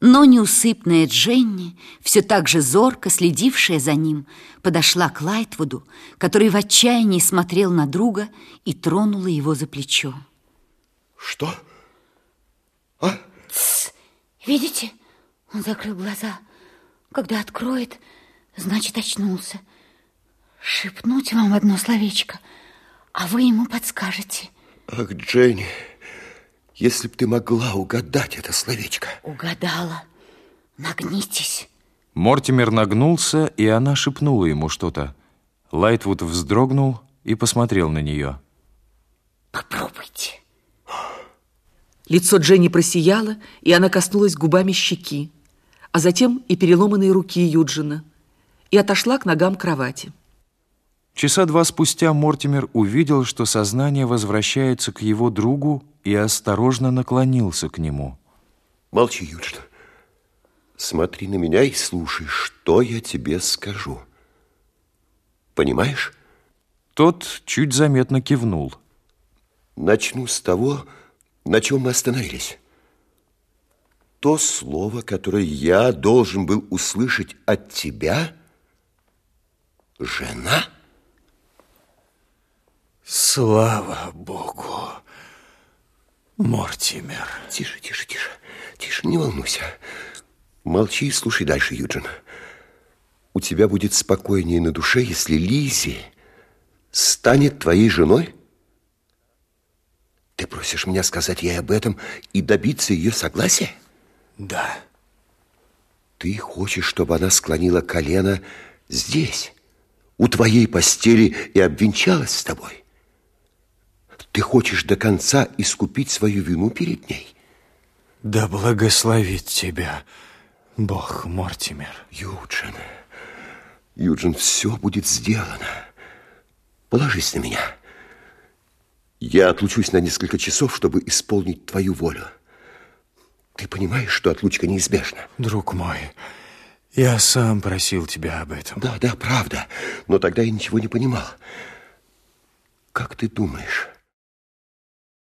Но неусыпная Дженни, все так же зорко следившая за ним, подошла к Лайтвуду, который в отчаянии смотрел на друга и тронула его за плечо. Что? А? Тс, видите? Он закрыл глаза. Когда откроет, значит, очнулся. Шепнуть вам одно словечко, а вы ему подскажете. Ах, Дженни... Если б ты могла угадать это словечко. Угадала. Нагнитесь. Мортимер нагнулся, и она шепнула ему что-то. Лайтвуд вздрогнул и посмотрел на нее. Попробуйте. Лицо Дженни просияло, и она коснулась губами щеки, а затем и переломанной руки Юджина, и отошла к ногам кровати. Часа два спустя Мортимер увидел, что сознание возвращается к его другу и осторожно наклонился к нему. Молчи, Юджин. Смотри на меня и слушай, что я тебе скажу. Понимаешь? Тот чуть заметно кивнул. Начну с того, на чем мы остановились. То слово, которое я должен был услышать от тебя, жена – Слава Богу, Мортимер. Тише, тише, тише, тише, не волнуйся. Молчи и слушай дальше, Юджин. У тебя будет спокойнее на душе, если Лизи станет твоей женой? Ты просишь меня сказать ей об этом и добиться ее согласия? Да. Ты хочешь, чтобы она склонила колено здесь, у твоей постели и обвенчалась с тобой? Ты хочешь до конца искупить свою вину перед ней? Да благословит тебя Бог, Мортимер. Юджин, Юджин, все будет сделано. Положись на меня. Я отлучусь на несколько часов, чтобы исполнить твою волю. Ты понимаешь, что отлучка неизбежна? Друг мой, я сам просил тебя об этом. Да, да, правда. Но тогда я ничего не понимал. Как ты думаешь,